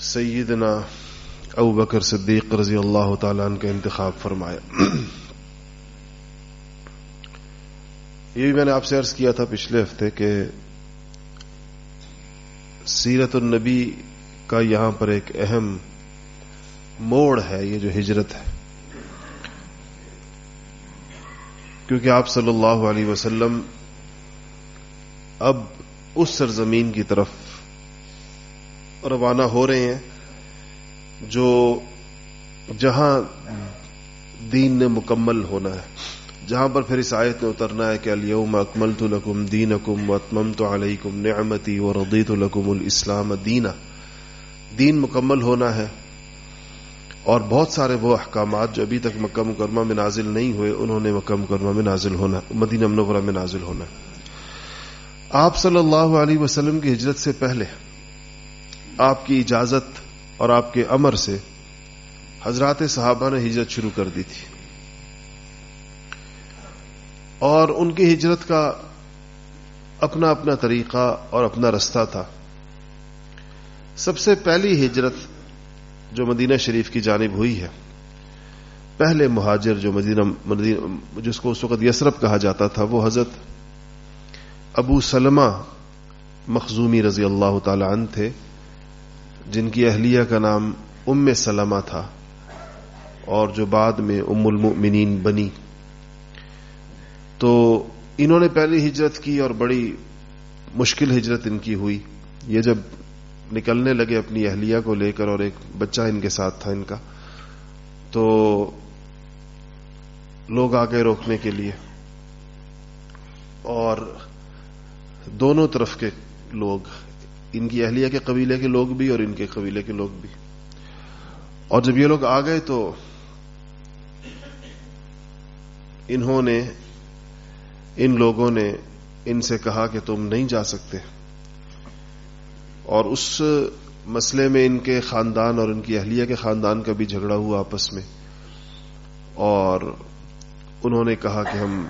سیدنا ابو بکر صدیق رضی اللہ تعالیٰ عنہ کا انتخاب فرمایا۔ یہ بھی میں نے آپ سے عرض کیا تھا پچھلے ہفتے کہ سیرت النبی کا یہاں پر ایک اہم موڑ ہے، یہ جو ہجرت ہے۔ کیونکہ آپ صلی اللہ علیہ وسلم اب اس سرزمین کی طرف روانہ ہو رہے ہیں، جو جہاں دین نے مکمل ہونا ہے۔ جہاں پر پھر اس آیت میں اترنا ہے کہ الیوم اکملت لکم دینکم واتممت علیکم نعمتی ورضیت لکم الاسلام دینا۔ دین مکمل ہونا ہے اور بہت سارے وہ احکامات جو ابھی تک مکہ مکرمہ میں نازل نہیں ہوئے، انہوں نے مکہ مکرمہ میں نازل ہونا، مدینہ منورہ میں نازل ہونا۔ آپ صلی اللہ علیہ وسلم کی ہجرت سے پہلے آپ کی اجازت اور آپ کے امر سے حضرات صحابہ نے ہجرت شروع کر دی تھی۔ اور ان کی ہجرت کا اپنا اپنا طریقہ اور اپنا رستہ تھا۔ سب سے پہلی ہجرت جو مدینہ شریف کی جانب ہوئی ہے۔ پہلے مہاجر جو مدینہ مدینہ جس کو اس وقت یسرف کہا جاتا تھا، وہ حضرت ابو سلمہ مخزومی رضی اللہ تعالی عنہ تھے۔ جن کی اہلیہ کا نام ام سلمہ تھا اور جو بعد میں ام المؤمنین بنی۔ تو انہوں نے پہلی ہجرت کی اور بڑی مشکل ہجرت ان کی ہوئی۔ یہ جب نکلنے لگے اپنی اہلیہ کو لے کر اور ایک بچہ ان کے ساتھ تھا ان کا، تو لوگ آ گئے روکنے کے لیے اور دونوں طرف کے لوگ ان کی اہلیہ کے قبیلے کے لوگ بھی اور ان کے قبیلے کے لوگ بھی۔ اور جب یہ لوگ آ گئے تو انہوں نے، ان لوگوں نے ان سے کہا کہ تم نہیں جا سکتے۔ اور اس مسئلے میں ان کے خاندان اور ان کی اہلیہ کے خاندان کا بھی جھگڑا ہوا آپس میں۔ اور انہوں نے کہا کہ ہم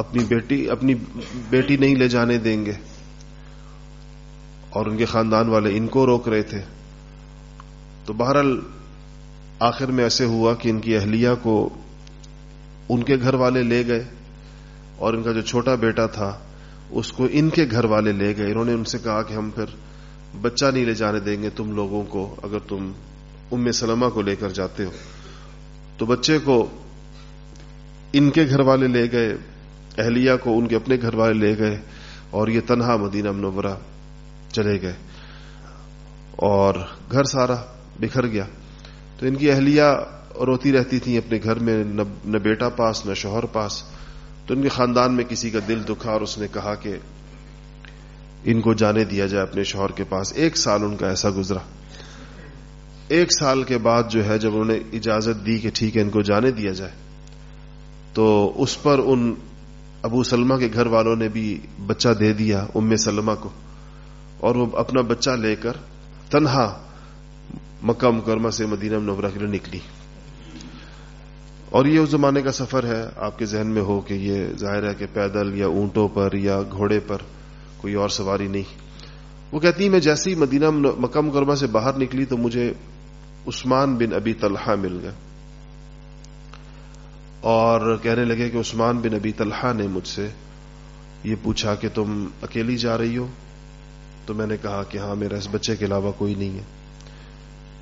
اپنی بیٹی اپنی بیٹی نہیں لے جانے دیں گے۔ اور ان کے خاندان والے ان کو روک رہے تھے۔ تو بہرحال آخر میں ایسے ہوا کہ ان کی اہلیہ کو ان کے گھر والے لے گئے اور ان کا جو چھوٹا بیٹا تھا، اس کو ان کے گھر والے لے گئے۔ انہوں نے ان سے کہا کہ ہم پھر بچہ نہیں لے جانے دیں گے تم لوگوں کو اگر تم ام سلمہ کو لے کر جاتے ہو۔ تو بچے کو ان کے گھر والے لے گئے۔ اہلیہ کو ان کے اپنے گھر والے لے گئے اور یہ تنہا مدینہ منورہ چلے گئے اور گھر سارا بکھر گیا۔ تو ان کی اہلیہ روتی رہتی تھیں اپنے گھر میں، نہ بیٹا پاس، نہ شوہر پاس۔ تو ان کے خاندان میں کسی کا دل دکھا اور اس نے کہا کہ ان کو جانے دیا جائے اپنے شوہر کے پاس۔ ایک سال ان کا ایسا گزرا۔ ایک سال کے بعد جو ہے، جب انہوں نے اجازت دی کہ ٹھیک ہے، ان کو جانے دیا جائے، تو اس پر ان ابو سلمہ کے گھر والوں نے بھی بچہ دے دیا ام سلمہ کو اور وہ اپنا بچہ لے کر تنہا مکہ مکرمہ سے مدینہ منورہ کے لیے نکلی۔ اور یہ اس زمانے کا سفر ہے، آپ کے ذہن میں ہو کہ یہ ظاہر ہے کہ پیدل یا اونٹوں پر یا گھوڑے پر کوئی اور سواری نہیں۔ وہ کہتی میں جیسے ہی مدینہ مکہ مکرمہ سے باہر نکلی تو مجھے عثمان بن ابی طلحہ مل گئے۔ اور کہنے لگے کہ عثمان بن ابی طلحہ نے مجھ سے یہ پوچھا کہ تم اکیلی جا رہی ہو؟ تو میں نے کہا کہ ہاں میرا اس بچے کے علاوہ کوئی نہیں ہے۔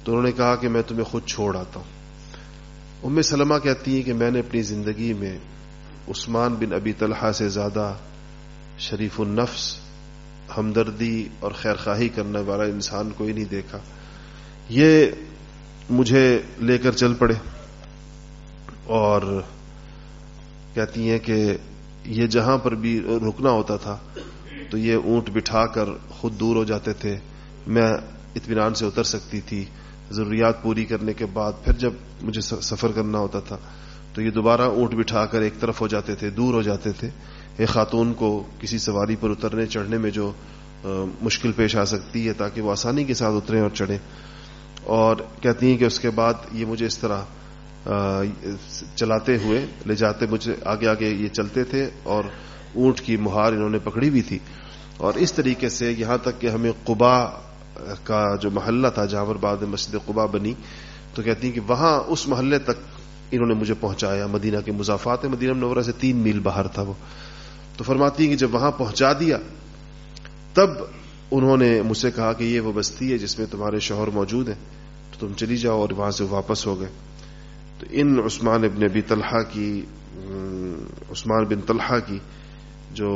تو انہوں نے کہا کہ میں تمہیں خود چھوڑ آتا ہوں۔ ام سلمہ کہتی ہیں کہ میں نے اپنی زندگی میں عثمان بن ابی طلحہ سے زیادہ شریف النفس، ہمدردی اور خیر خواہی کرنے والا انسان کوئی نہیں دیکھا۔ یہ مجھے لے کر چل پڑے اور کہتی ہیں کہ یہ جہاں پر بھی رکنا ہوتا تھا تو یہ اونٹ بٹھا کر خود دور ہو جاتے تھے۔ میں اطمینان سے اتر سکتی تھی۔ ضروریات پوری کرنے کے بعد پھر جب مجھے سفر کرنا ہوتا تھا تو یہ دوبارہ اونٹ بٹھا کر ایک طرف ہو جاتے تھے، دور ہو جاتے تھے۔ ایک خاتون کو کسی سواری پر اترنے، چڑھنے میں جو مشکل پیش آ سکتی ہے تاکہ وہ آسانی کے ساتھ اتریں اور چڑھیں۔ اور کہتی ہیں کہ اس کے بعد یہ مجھے اس طرح چلاتے ہوئے لے جاتے مجھے آگے آگے یہ چلتے تھے اور اونٹ کی مہار انہوں نے پکڑی بھی تھی۔ اور اس طریقے سے یہاں تک کہ ہمیں قبا کا جو محلہ تھا، جہاں پر بعد مسجد قبا بنی، تو کہتی ہیں کہ وہاں اس محلے تک انہوں نے مجھے پہنچایا، مدینہ کے مضافات مدینہ منورہ سے تین میل باہر تھا وہ۔ تو فرماتی ہیں کہ جب وہاں پہنچا دیا، تب انہوں نے مجھ سے کہا کہ یہ وہ بستی ہے جس میں تمہارے شوہر موجود ہیں، تو تم چلی جاؤ اور وہاں سے واپس ہو گئے۔ تو ان عثمان ابن ابی طلحہ کی عثمان بن طلحہ کی جو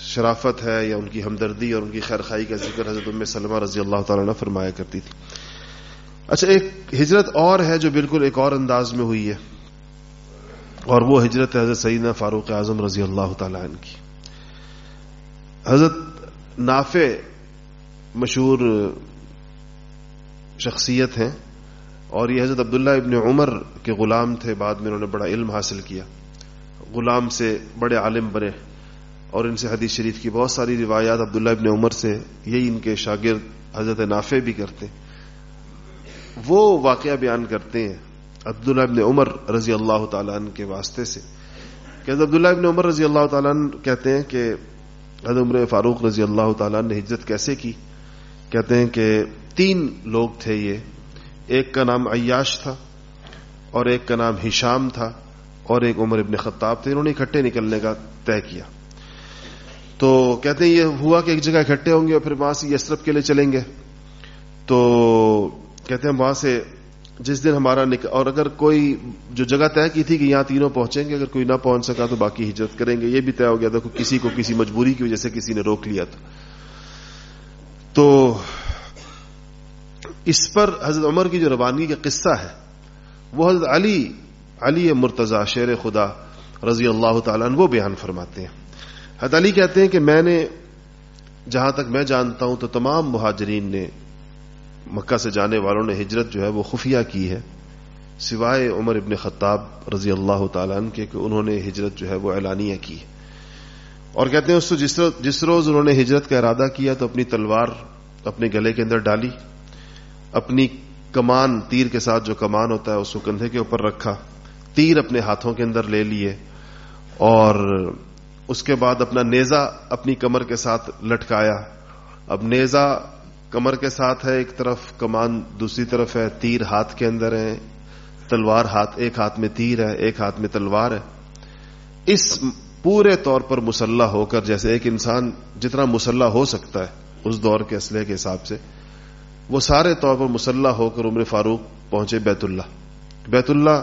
شرافت ہے یا ان کی ہمدردی اور ان کی خیرخائی کا ذکر حضرت ام سلمہ رضی اللہ تعالیٰ نے فرمایا کرتی تھی۔ اچھا ایک ہجرت اور ہے جو بالکل ایک اور انداز میں ہوئی ہے، اور وہ ہجرت حضرت سیدنا فاروق اعظم رضی اللہ تعالیٰ عنہ کی۔ حضرت نافع مشہور شخصیت ہیں۔ اور یہ حضرت عبداللہ ابن عمر کے غلام تھے، بعد میں انہوں نے بڑا علم حاصل کیا۔ غلام سے بڑے عالم بنے اور ان سے حدیث شریف کی بہت ساری روایات عبداللہ ابن عمر سے، یہی ان کے شاگرد حضرت نافع بھی کرتے۔ وہ واقعہ بیان کرتے ہیں عبداللہ ابن عمر رضی اللہ تعالیٰ عنہ کے واسطے سے۔ کہ حضرت عبداللہ ابن عمر رضی اللہ تعالیٰ عنہ کہتے ہیں کہ حضرت عمر فاروق رضی اللہ تعالیٰ نے ہجرت کیسے کی؟ کہتے ہیں کہ تین لوگ تھے یہ۔ ایک کا نام عیاش تھا اور ایک کا نام ہشام تھا اور ایک عمر ابن خطاب تھے۔ انہوں نے اکٹھے نکلنے کا طے کیا۔ تو کہتے ہیں یہ ہوا کہ ایک جگہ اکٹھے ہوں گے اور پھر وہاں سے یسرف کے لیے چلیں گے۔ تو کہتے ہیں وہاں سے جس دن ہمارا نک... اور اگر کوئی جو جگہ طے کی تھی کہ یہاں تینوں پہنچیں گے، اگر کوئی نہ پہنچ سکا تو باقی ہجرت کریں گے۔ یہ بھی طے ہو گیا۔ تھا کسی کو کسی مجبوری کی وجہ سے کسی نے روک لیا تھا۔ تو اس پر حضرت عمر کی جو روانگی کا قصہ ہے، وہ حضرت علی علی مرتضی شیر خدا رضی اللہ تعالیٰ وہ بیان فرماتے ہیں۔ حضرت علی کہتے ہیں کہ میں نے جہاں تک میں جانتا ہوں تو تمام مہاجرین نے مکہ سے جانے والوں نے ہجرت جو ہے وہ خفیہ کی ہے، سوائے عمر ابن خطاب رضی اللہ تعالیٰ عنہ کے کہ انہوں نے ہجرت جو ہے وہ اعلانیہ کی۔ اور کہتے ہیں اس جس جس روز انہوں نے ہجرت کا ارادہ کیا تو اپنی تلوار اپنے گلے کے اندر ڈالی۔ اپنی کمان، تیر کے ساتھ جو کمان ہوتا ہے، اس کو کندھے کے اوپر رکھا، تیر اپنے ہاتھوں کے اندر لے لیے، اور اس کے بعد اپنا نیزا اپنی کمر کے ساتھ لٹکایا۔ اب نیزا کمر کے ساتھ ہے، ایک طرف کمان دوسری طرف ہے، تیر ہاتھ کے اندر ہے، تلوار ہاتھ، ایک ہاتھ میں تیر ہے، ایک ہاتھ میں تلوار ہے۔ اس پورے طور پر مسلح ہو کر، جیسے ایک انسان جتنا مسلح ہو سکتا ہے، اس دور کے اسلحے کے حساب سے وہ سارے طور پر مسلح ہو کر عمر فاروق پہنچے بیت اللہ۔ بیت اللہ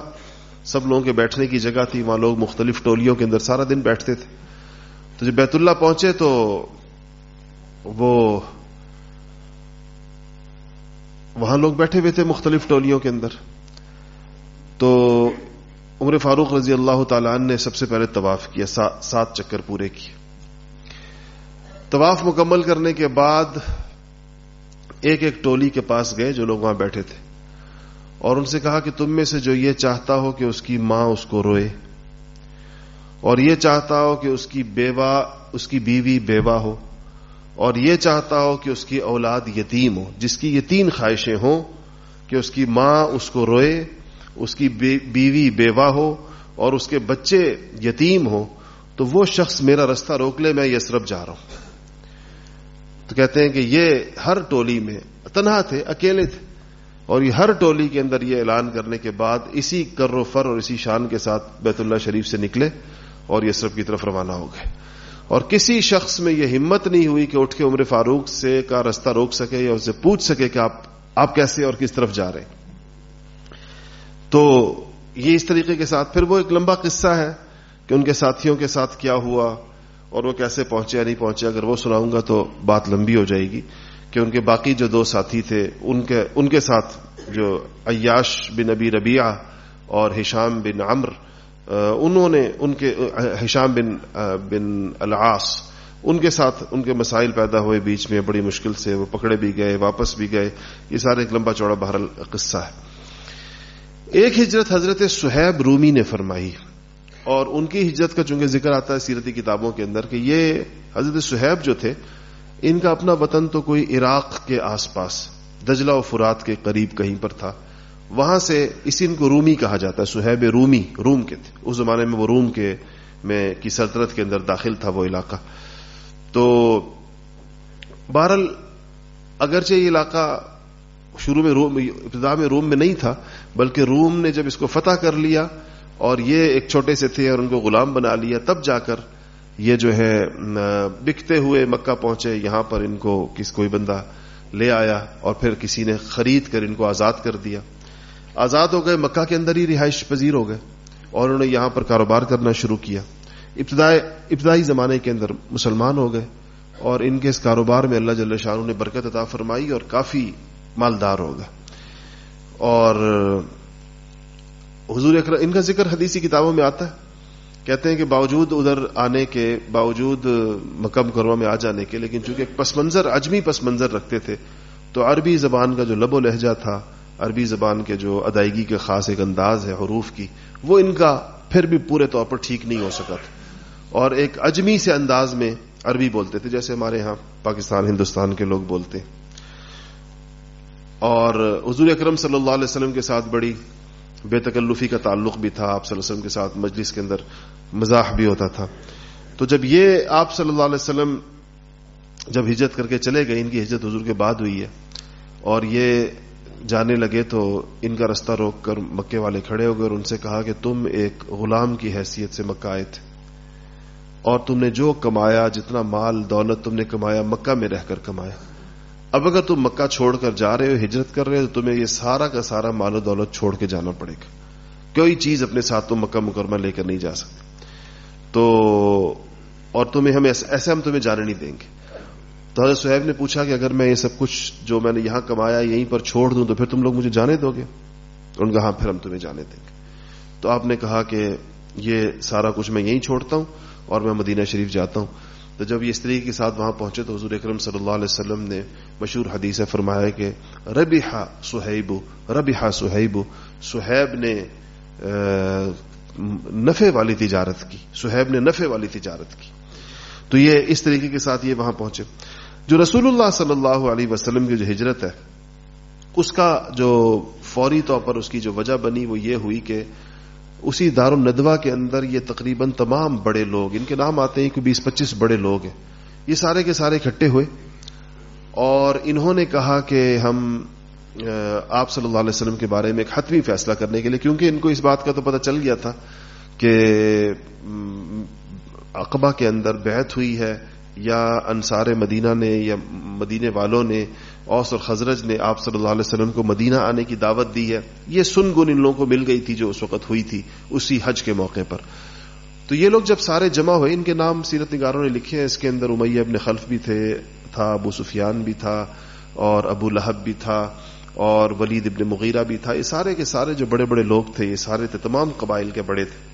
سب لوگوں کے بیٹھنے کی جگہ تھی، وہاں لوگ مختلف ٹولیوں کے اندر سارا دن بیٹھتے تھے۔ تو جب بیت اللہ پہنچے تو وہ وہاں لوگ بیٹھے ہوئے تھے مختلف ٹولیوں کے اندر۔ تو عمر فاروق رضی اللہ تعالیٰ نے سب سے پہلے طواف کیا سات چکر پورے کیے۔ طواف مکمل کرنے کے بعد ایک ایک ٹولی کے پاس گئے جو لوگ وہاں بیٹھے تھے۔ اور ان سے کہا کہ تم میں سے جو یہ چاہتا ہو کہ اس کی ماں اس کو روئے، اور یہ چاہتا ہو کہ اس کی بیوہ، اس کی بیوی بیوہ ہو، اور یہ چاہتا ہو کہ اس کی اولاد یتیم ہو، جس کی یہ تین خواہشیں ہوں کہ اس کی ماں اس کو روئے، اس کی بیوی بیوہ ہو، اور اس کے بچے یتیم ہو، تو وہ شخص میرا رستہ روک لے، میں یسرف جا رہا ہوں۔ تو کہتے ہیں کہ یہ ہر ٹولی میں تنہا تھے، اکیلے تھے۔ اور یہ ہر ٹولی کے اندر یہ اعلان کرنے کے بعد اسی کر و فر اور اسی شان کے ساتھ بیت اللہ شریف سے نکلے اور یہ سب کی طرف روانہ ہو گئے۔ اور کسی شخص میں یہ ہمت نہیں ہوئی کہ اٹھ کے عمر فاروق سے کا رستہ روک سکے یا اسے پوچھ سکے کہ آپ آپ کیسے اور کس طرف جا رہے ہیں۔ تو یہ اس طریقے کے ساتھ، پھر وہ ایک لمبا قصہ ہے کہ ان کے ساتھیوں کے ساتھ کیا ہوا۔ اور وہ کیسے پہنچے یا نہیں پہنچے، اگر وہ سناؤں گا تو بات لمبی ہو جائے گی کہ ان کے باقی جو دو ساتھی تھے، ان کے ان کے ساتھ جو عیاش بن ابی ربیعہ اور ہشام بن عمر انہوں نے ان کے حشام بن بن العاص، ان کے ساتھ ان کے مسائل پیدا ہوئے بیچ میں، بڑی مشکل سے، وہ پکڑے بھی گئے، واپس بھی گئے، یہ سارے ایک لمبا چوڑا بہرل قصہ ہے۔ ایک ہجرت حضرت سہیب رومی نے فرمائی۔ اور ان کی ہجرت کا چونکہ ذکر آتا ہے سیرتی کتابوں کے اندر کہ یہ حضرت سہیب جو تھے، ان کا اپنا وطن تو کوئی عراق کے آس پاس، دجلہ و فرات کے قریب کہیں پر تھا۔ وہاں سے اسی ان کو رومی کہا جاتا ہے، سہیب رومی، روم کے تھے۔ اس زمانے میں وہ روم کے میں کی سلطنت کے اندر داخل تھا وہ علاقہ۔ تو بہرحال اگرچہ یہ علاقہ شروع میں روم ابتدا میں روم میں نہیں تھا، بلکہ روم نے جب اس کو فتح کر لیا اور یہ ایک چھوٹے سے تھے اور ان کو غلام بنا لیا۔ تب جا کر یہ جو ہے بکتے ہوئے مکہ پہنچے۔ یہاں پر ان کو کس کوئی بندہ لے آیا اور پھر کسی نے خرید کر ان کو آزاد کر دیا۔ آزاد ہو گئے، مکہ کے اندر ہی رہائش پذیر ہو گئے اور انہوں نے یہاں پر کاروبار کرنا شروع کیا۔ ابتدائی ابتدائی زمانے کے اندر مسلمان ہو گئے اور ان کے اس کاروبار میں اللہ جل شاہ نے برکت عطا فرمائی اور کافی مالدار ہو گئے۔ اور حضور اکرم، ان کا ذکر حدیثی کتابوں میں آتا ہے۔ کہتے ہیں کہ باوجود ادھر آنے کے، باوجود مکہ مکرمہ میں آ جانے کے، لیکن چونکہ ایک پس منظر اجمی پس منظر رکھتے تھے، تو عربی زبان کا جو لب و لہجہ تھا، عربی زبان کے جو ادائیگی کے خاص ایک انداز ہے، حروف کی، وہ ان کا پھر بھی پورے طور پر ٹھیک نہیں ہو سکا تھا۔ اور ایک اجمی سے انداز میں عربی بولتے تھے، جیسے ہمارے ہاں پاکستان، ہندوستان کے لوگ بولتے۔ اور حضور اکرم صلی اللہ علیہ وسلم کے ساتھ بڑی بے تکلفی کا تعلق بھی تھا، آپ صلی اللہ علیہ وسلم کے ساتھ مجلس کے اندر مزاح بھی ہوتا تھا۔ تو جب یہ آپ صلی اللہ علیہ وسلم جب ہجرت کر کے چلے گئے، ان کی ہجرت حضور کے بعد ہوئی ہے، اور یہ جانے لگے تو ان کا رستہ روک کر مکے والے کھڑے ہو گئے اور ان سے کہا کہ تم ایک غلام کی حیثیت سے مکہ آئے تھے، اور تم نے جو کمایا، جتنا مال دولت تم نے کمایا، مکہ میں رہ کر کمایا۔ اب اگر تم مکہ چھوڑ کر جا رہے ہو، ہجرت کر رہے ہو، تو تمہیں یہ سارا کا سارا مال و دولت چھوڑ کے جانا پڑے گا۔ کوئی چیز اپنے ساتھ تم مکہ مکرمہ لے کر نہیں جا سکتے۔ تو، اور تمہیں ہم ایسے ہم تمہیں جانے نہیں دیں گے۔ تو حضرت صہیب نے پوچھا کہ اگر میں یہ سب کچھ جو میں نے یہاں کمایا، یہیں پر چھوڑ دوں، تو پھر تم لوگ مجھے جانے دو گے؟ ان کا ہاں پھر ہم تمہیں جانے دیں گے۔ تو آپ نے کہا کہ یہ سارا کچھ میں یہیں چھوڑتا ہوں اور میں مدینہ شریف جاتا ہوں۔ تو جب یہ استری کے ساتھ وہاں پہنچے تو حضور اکرم صلی اللہ علیہ وسلم نے مشہور حدیث فرمایا کہ ربی ہا سہیب ربی ہا سہیب سہیب نے نفے والی تجارت کی، سہیب نے نفے والی تجارت کی۔ تو یہ اس طریقے کے ساتھ یہ وہاں پہنچے۔ جو رسول اللہ صلی اللہ علیہ وسلم کی جو ہجرت ہے، اس کا جو فوری طور پر اس کی جو وجہ بنی وہ یہ ہوئی کہ اسی دار الندوا کے اندر یہ تقریباً تمام بڑے لوگ، ان کے نام آتے ہیں کہ بیس پچیس بڑے لوگ ہیں۔ یہ سارے کے سارے اکٹھے ہوئے۔ اور انہوں نے کہا کہ ہم آپ صلی اللہ علیہ وسلم کے بارے میں ایک حتمی فیصلہ کرنے کے لیے، کیونکہ ان کو اس بات کا تو پتہ چل گیا تھا کہ اقبا کے اندر بیعت ہوئی ہے، یا انصار مدینہ نے یا مدینے والوں نے اوس اور خزرج نے آپ صلی اللہ علیہ وسلم کو مدینہ آنے کی دعوت دی ہے۔ یہ سن گن ان لوگوں کو مل گئی تھی جو اس وقت ہوئی تھی، اسی حج کے موقع پر۔ تو یہ لوگ جب سارے جمع ہوئے، ان کے نام سیرت نگاروں نے لکھے ہیں۔ اس کے اندر امیہ ابن خلف بھی تھے، تھا، ابو سفیان بھی تھا، اور ابو لہب بھی تھا، اور ولید ابن مغیرہ بھی تھا۔ یہ سارے کے سارے جو بڑے بڑے لوگ تھے، یہ سارے تھے، تمام قبائل کے بڑے تھے۔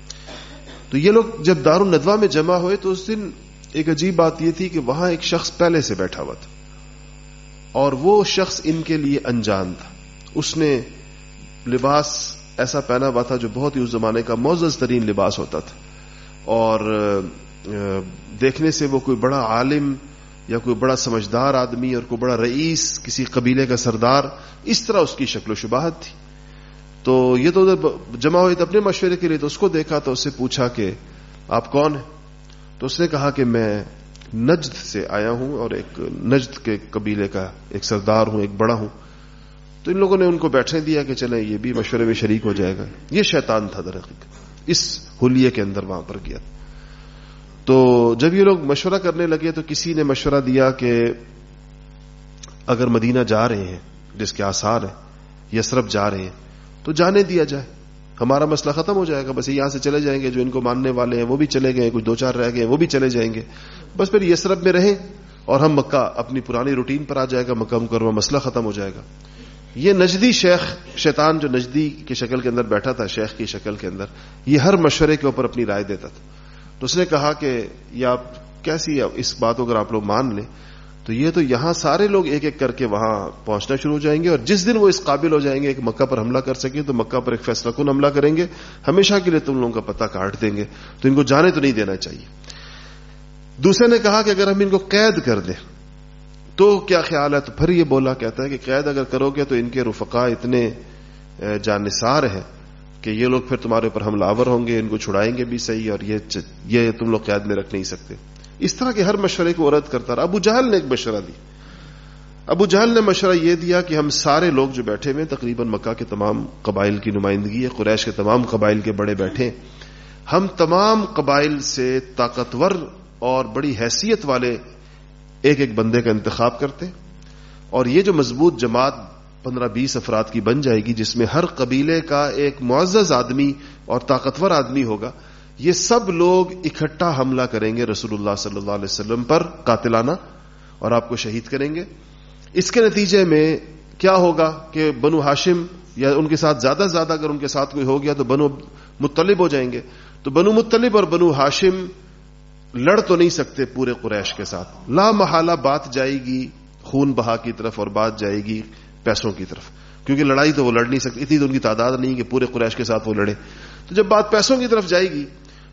تو یہ لوگ جب دار الندوا میں جمع ہوئے، تو اس دن ایک عجیب بات یہ تھی کہ وہاں ایک شخص پہلے سے بیٹھا ہوا تھا۔ اور وہ شخص ان کے لیے انجان تھا۔ اس نے لباس ایسا پہنا ہوا تھا جو بہت ہی اس زمانے کا معزز ترین لباس ہوتا تھا۔ اور دیکھنے سے وہ کوئی بڑا عالم یا کوئی بڑا سمجھدار آدمی اور کوئی بڑا رئیس کسی قبیلے کا سردار، اس طرح اس کی شکل و شباہت تھی۔ تو یہ تو جمع ہوئے تھے اپنے مشورے کے لیے، تو اس کو دیکھا تو اس سے پوچھا کہ آپ کون ہیں؟ تو اس نے کہا کہ میں نجد سے آیا ہوں اور ایک نجد کے قبیلے کا ایک سردار ہوں، ایک بڑا ہوں۔ تو ان لوگوں نے ان کو بیٹھنے دیا کہ چلیں، یہ بھی مشورے میں شریک ہو جائے گا۔ یہ شیطان تھا درخت اس ہولیے کے اندر وہاں پر گیا۔ تو جب یہ لوگ مشورہ کرنے لگے تو کسی نے مشورہ دیا کہ اگر مدینہ جا رہے ہیں، جس کے آثار ہیں یسرف جا رہے ہیں، تو جانے دیا جائے۔ ہمارا مسئلہ ختم ہو جائے گا، بس یہاں سے چلے جائیں گے، جو ان کو ماننے والے ہیں، وہ بھی چلے گئے، کچھ دو چار رہ گئے، وہ بھی چلے جائیں گے۔ بس پھر یسرب میں رہیں اور ہم مکہ اپنی پرانی روٹین پر آ جائے گا، مکہ مکرمہ مسئلہ ختم ہو جائے گا۔ یہ نجدی شیخ شیطان جو نجدی کی شکل کے اندر بیٹھا تھا، شیخ کی شکل کے اندر، یہ ہر مشورے کے اوپر اپنی رائے دیتا تھا۔ تو اس نے کہا کہ یہ آپ کیسی اس بات کو اگر آپ لوگ مان لیں تو یہ تو یہاں سارے لوگ ایک ایک کر کے وہاں پہنچنا شروع ہو جائیں گے اور جس دن وہ اس قابل ہو جائیں گے ایک مکہ پر حملہ کر سکے تو مکہ پر ایک فیصلہ کن حملہ کریں گے، ہمیشہ کے لیے تم لوگوں کا پتہ کاٹ دیں گے۔ تو ان کو جانے تو نہیں دینا چاہیے۔ دوسرے نے کہا کہ اگر ہم ان کو قید کر دیں، تو کیا خیال ہے؟ تو پھر یہ بولا، کہتا ہے کہ قید اگر کرو گے تو ان کے رفقا اتنے جانصار ہیں کہ یہ لوگ پھر تمہارے اوپر حملہ آور ہوں گے، ان کو چھڑائیں گے بھی صحیح اور یہ تم لوگ قید میں رکھ نہیں سکتے۔ اس طرح کے ہر مشورے کو رد کرتا رہا۔ ابو جہل نے ایک مشورہ دی ابو جہل نے مشورہ یہ دیا کہ ہم سارے لوگ جو بیٹھے ہوئے تقریباً مکہ کے تمام قبائل کی نمائندگی ہے، قریش کے تمام قبائل کے بڑے بیٹھے ہم تمام قبائل سے طاقتور اور بڑی حیثیت والے ایک ایک بندے کا انتخاب کرتے اور یہ جو مضبوط جماعت پندرہ بیس افراد کی بن جائے گی، جس میں ہر قبیلے کا ایک معزز آدمی اور طاقتور آدمی ہوگا یہ سب لوگ اکٹھا حملہ کریں گے رسول اللہ صلی اللہ علیہ وسلم پر قاتلانہ اور آپ کو شہید کریں گے۔ اس کے نتیجے میں کیا ہوگا کہ بنو ہاشم یا ان کے ساتھ زیادہ سے زیادہ اگر ان کے ساتھ کوئی ہو گیا تو بنو مطلب ہو جائیں گے۔ تو بنو مطلب اور بنو ہاشم لڑ تو نہیں سکتے پورے قریش کے ساتھ۔ لا محالہ بات جائے گی، خون بہا کی طرف اور بات جائے گی پیسوں کی طرف۔ کیونکہ لڑائی تو وہ لڑ نہیں سکتی، اتنی تو ان کی تعداد نہیں کہ پورے قریش کے ساتھ وہ لڑے۔ تو جب بات پیسوں کی طرف جائے گی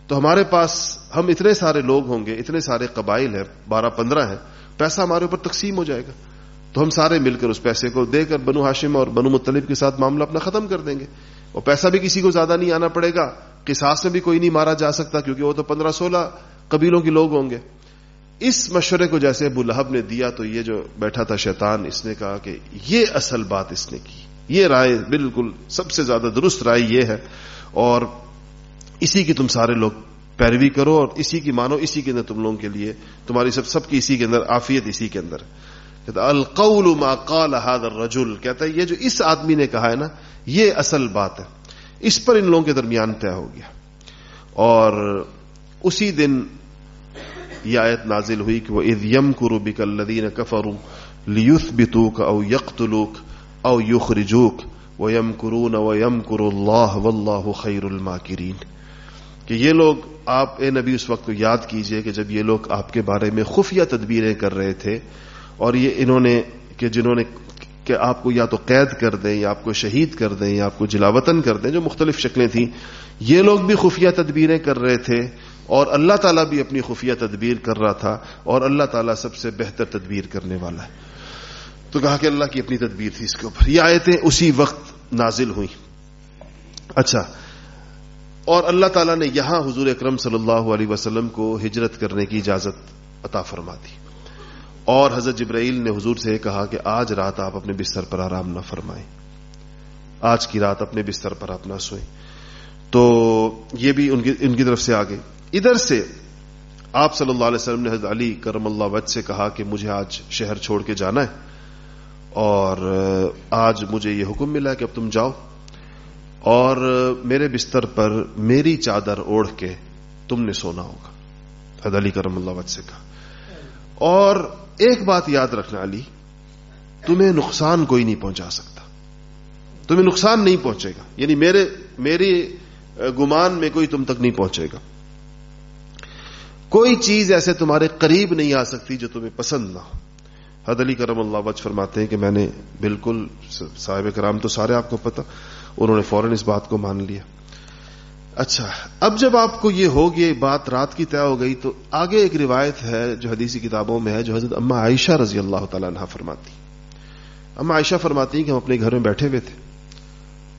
تو ہمارے پاس ہم اتنے سارے لوگ ہوں گے، اتنے سارے قبائل ہیں، بارہ پندرہ ہیں، پیسہ ہمارے اوپر تقسیم ہو جائے گا۔ تو ہم سارے مل کر اس پیسے کو دے کر بنو ہاشم اور بنو مطلب کے ساتھ معاملہ اپنا ختم کر دیں گے۔ اور پیسہ بھی کسی کو زیادہ نہیں آنا پڑے گا۔ قصاص میں بھی کوئی نہیں مارا جا سکتا کیونکہ وہ تو پندرہ سولہ قبیلوں کے لوگ ہوں گے۔ اس مشورے کو جیسے ابو لہب نے دیا تو یہ جو بیٹھا تھا شیطان، اس نے کہا کہ یہ اصل بات اس نے کی۔ یہ رائے بالکل سب سے زیادہ درست رائے یہ ہے۔ اور اسی کی تم سارے لوگ پیروی کرو اور اسی کی مانو، اسی کے اندر تم لوگوں کے لیے، تمہاری سب سب کی اسی کے اندر آفیت اسی کے اندر۔ کہتا القول ما قال هذا الرجل۔ کہتا ہے، یہ جو اس آدمی نے کہا ہے نا، یہ اصل بات ہے۔ اس پر ان لوگوں کے درمیان طے ہو گیا۔ اور اسی دن یہ آیت نازل ہوئی کہ وہ اد یم کرو بک الدین کفرو لیوس بتوک او یقتلوک او یخرجوک و یم کرون و یم کر اللہ و اللہ خیر الماکرین کہ یہ لوگ آپ، اے نبی، اس وقت کو یاد کیجیے کہ جب یہ لوگ آپ کے بارے میں خفیہ تدبیریں کر رہے تھے اور یہ انہوں نے، کہ جنہوں نے، کہ آپ کو یا تو قید کر دیں یا آپ کو شہید کر دیں یا آپ کو جلاوطن کر دیں، جو مختلف شکلیں تھیں، یہ لوگ بھی خفیہ تدبیریں کر رہے تھے اور اللہ تعالیٰ بھی اپنی خفیہ تدبیر کر رہا تھا اور اللہ تعالیٰ سب سے بہتر تدبیر کرنے والا ہے۔ تو کہا کہ اللہ کی اپنی تدبیر تھی اس کے اوپر۔ یہ آیتیں اسی وقت نازل ہوئی اچھا اور اللہ تعالیٰ نے یہاں حضور اکرم صلی اللہ علیہ وسلم کو ہجرت کرنے کی اجازت عطا فرما دی اور حضرت جبرائیل نے حضور سے کہا کہ آج رات آپ اپنے بستر پر آرام نہ فرمائیں۔ آج کی رات اپنے بستر پر آپ نہ سوئیں۔ تو یہ بھی ان کی ان کی طرف سے آگے۔ ادھر سے آپ صلی اللہ علیہ وسلم نے حضرت علی کرم اللہ وج سے کہا کہ مجھے آج شہر چھوڑ کے جانا ہے اور آج مجھے یہ حکم ملا کہ اب تم جاؤ۔ اور میرے بستر پر میری چادر اوڑھ کے تم نے سونا ہوگا۔ حضرت علی کرم اللہ وج سے کہا۔ اور ایک بات یاد رکھنا علی، تمہیں نقصان کوئی نہیں پہنچا سکتا۔ تمہیں نقصان نہیں پہنچے گا۔ یعنی میرے، میری گمان میں کوئی تم تک نہیں پہنچے گا۔ کوئی چیز ایسے تمہارے قریب نہیں آ سکتی جو تمہیں پسند نہ ہو۔ حد علی کرم اللہ بچ فرماتے ہیں کہ میں نے بالکل صاحب کرام تو سارے آپ کو پتا۔ انہوں نے فوراً اس بات کو مان لیا۔ اچھا اب جب آپ کو یہ ہو گیا بات رات کی طے ہو گئی، تو آگے ایک روایت ہے جو حدیثی کتابوں میں ہے، جو حضرت اما عائشہ رضی اللہ تعالیٰ عنہ فرماتی۔ اما عائشہ فرماتی ہیں کہ ہم اپنے گھر میں بیٹھے ہوئے تھے۔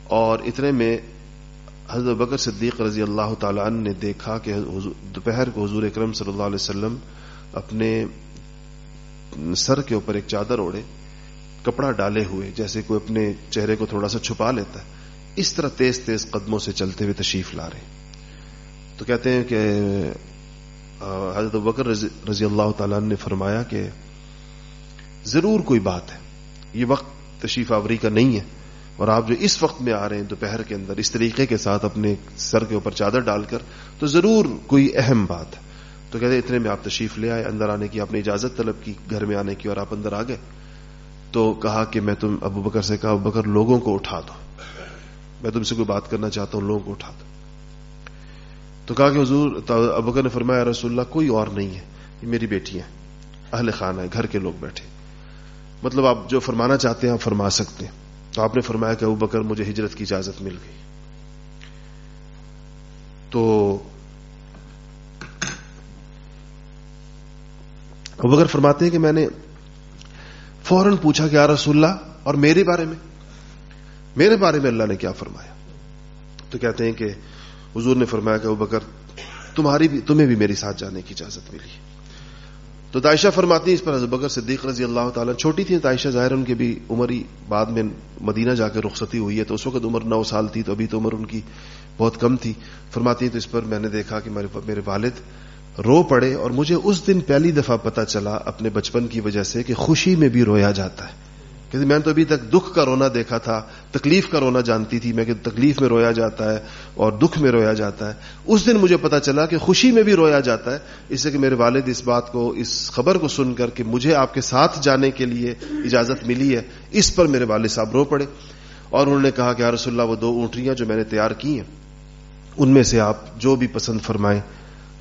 اور اتنے میں حضرت بکر صدیق رضی اللہ تعالیٰ عنہ نے دیکھا کہ دوپہر کو حضور اکرم صلی اللہ علیہ وسلم اپنے سر کے اوپر ایک چادر اوڑے کپڑا ڈالے ہوئے، جیسے کوئی اپنے چہرے کو تھوڑا سا چھپا لیتا ہے۔ اس طرح تیز تیز قدموں سے چلتے ہوئے تشریف لا رہے تو کہتے ہیں کہ حضرت بکر رضی اللہ تعالیٰ نے فرمایا کہ ضرور کوئی بات ہے، یہ وقت تشریف آوری کا نہیں ہے اور آپ جو اس وقت میں آ رہے ہیں دوپہر کے اندر، اس طریقے کے ساتھ اپنے سر کے اوپر چادر ڈال کر، تو ضرور کوئی اہم بات ہے۔ تو کہتے اتنے میں آپ تشریف لے آئے، اندر آنے کی آپ نے اجازت طلب کی، گھر میں آنے کی اور آپ اندر آ گئے۔ تو کہا کہ میں تم ابو بکر سے کہا، ابو بکر لوگوں کو اٹھا دو۔ میں تم سے کوئی بات کرنا چاہتا ہوں، لوگوں کو اٹھا دو۔ تو کہا کہ حضور ابو بکر نے فرمایا رسول اللہ، کوئی اور نہیں ہے، یہ میری بیٹی ہے اہل خانہ ہے گھر کے لوگ بیٹھے مطلب آپ جو فرمانا چاہتے ہیں، آپ فرما سکتے ہیں۔ تو آپ نے فرمایا کہ ابو بکر، مجھے ہجرت کی اجازت مل گئی۔ تو ابو بکر فرماتے ہیں کہ میں نے فوراً پوچھا کہ رسول اللہ، اور میرے بارے میں؟ میرے بارے میں اللہ نے کیا فرمایا؟ تو کہتے ہیں کہ حضور نے فرمایا کہ ابو بکر، تمہاری بھی، تمہیں بھی میری ساتھ جانے کی اجازت ملی۔ تو تائشہ فرماتی ہیں اس پر حضرت بکر صدیق رضی اللہ تعالیٰ، چھوٹی تھی تائشہ ظاہر، ان کے بھی عمر ہی بعد میں مدینہ جا کے رخصتی ہوئی ہے، تو اس وقت عمر نو سال تھی، تو ابھی تو عمر ان کی بہت کم تھی۔ فرماتی ہیں تو اس پر میں نے دیکھا کہ میرے والد رو پڑے اور مجھے اس دن پہلی دفعہ پتا چلا اپنے بچپن کی وجہ سے کہ خوشی میں بھی رویا جاتا ہے۔ کہ میں نے تو ابھی تک دکھ کا رونا دیکھا تھا، تکلیف کا رونا جانتی تھی میں کہ تکلیف میں رویا جاتا ہے اور دکھ میں رویا جاتا ہے۔ اس دن مجھے پتا چلا کہ خوشی میں بھی رویا جاتا ہے۔ اس سے کہ میرے والد اس بات کو، اس خبر کو سن کر کہ مجھے آپ کے ساتھ جانے کے لیے اجازت ملی ہے۔ اس پر میرے والد صاحب رو پڑے اور انہوں نے کہا کہ رسول اللہ وہ دو اونٹریاں جو میں نے تیار کی ہیں، ان میں سے آپ جو بھی پسند فرمائیں۔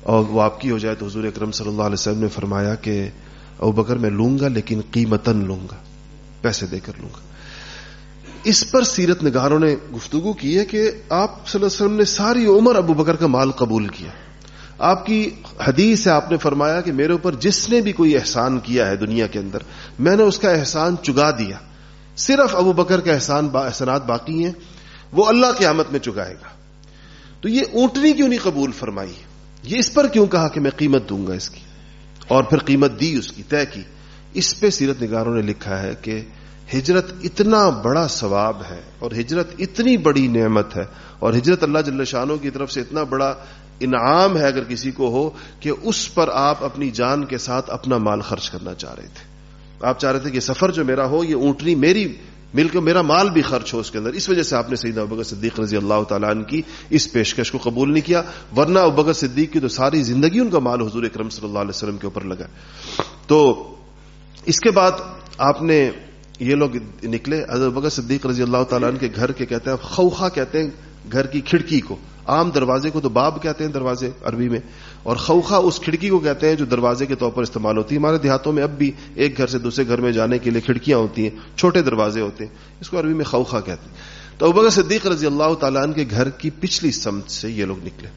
اور وہ آپ کی ہو جائے تو حضور اکرم صلی اللہ علیہ وسلم نے فرمایا کہ او بکر میں لوں گا لیکن قیمتن لوں گا۔ پیسے دے کر لوں گا۔ اس پر سیرت نگاروں نے گفتگو کی ہے کہ آپ صلی اللہ علیہ وسلم نے ساری عمر ابو بکر کا مال قبول کیا۔ آپ کی حدیث ہے آپ نے فرمایا کہ میرے اوپر جس نے بھی کوئی احسان کیا ہے دنیا کے اندر، میں نے اس کا احسان چگا دیا۔ صرف ابو بکر کا احسان با احسانات باقی ہیں، وہ اللہ کی آمد میں چگائے گا۔ تو یہ اونٹنی کیوں نہیں قبول فرمائی؟ یہ اس پر کیوں کہا کہ میں قیمت دوں گا اس کی؟ اور پھر قیمت دی اس کی، طے کی۔ اس پہ سیرت نگاروں نے لکھا ہے کہ ہجرت اتنا بڑا ثواب ہے اور ہجرت اتنی بڑی نعمت ہے اور ہجرت اللہ جل شانوں کی طرف سے اتنا بڑا انعام ہے اگر کسی کو ہو کہ اس پر آپ اپنی جان کے ساتھ اپنا مال خرچ کرنا چاہ رہے تھے۔ آپ چاہ رہے تھے کہ سفر جو میرا ہو، یہ اونٹنی میری مل کے میرا مال بھی خرچ ہو اس کے اندر۔ اس وجہ سے آپ نے سعید ابکر صدیق رضی اللہ تعالیٰ عنہ کی اس پیشکش کو قبول نہیں کیا، ورنہ ابکر صدیق کی تو ساری زندگی ان کا مال حضور اکرم صلی اللہ علیہ وسلم کے اوپر لگا۔ تو اس کے بعد آپ نے یہ لوگ نکلے، حضرت بکر صدیق رضی اللہ تعالیٰ عنہ کے گھر کے کہتے ہیں، خوخا کہتے ہیں گھر کی کھڑکی کو، عام دروازے کو تو باب کہتے ہیں دروازے عربی میں، اور خوخا اس کھڑکی کو کہتے ہیں جو دروازے کے طور پر استعمال ہوتی ہے۔ ہمارے دیہاتوں میں اب بھی ایک گھر سے دوسرے گھر میں جانے کے لیے کھڑکیاں ہوتی ہیں، چھوٹے دروازے ہوتے ہیں۔ اس کو عربی میں خوخا کہتے ہیں۔ تو ابکر صدیق رضی اللہ تعالیٰ عنہ کے گھر کی پچھلی سمت سے یہ لوگ نکلے۔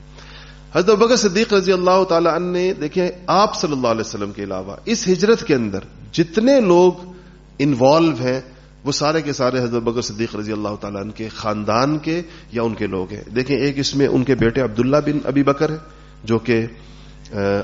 حضرت بکر صدیق رضی اللہ تعالی عنہ نے، دیکھیں، آپ صلی اللہ علیہ وسلم کے علاوہ اس ہجرت کے اندر جتنے لوگ انوالو ہیں، وہ سارے کے سارے حضرت بکر صدیق رضی اللہ تعالیٰ عنہ کے خاندان کے یا ان کے لوگ ہیں۔ دیکھیں، ایک اس میں ان کے بیٹے عبداللہ بن ابی بکر ہے جو کہ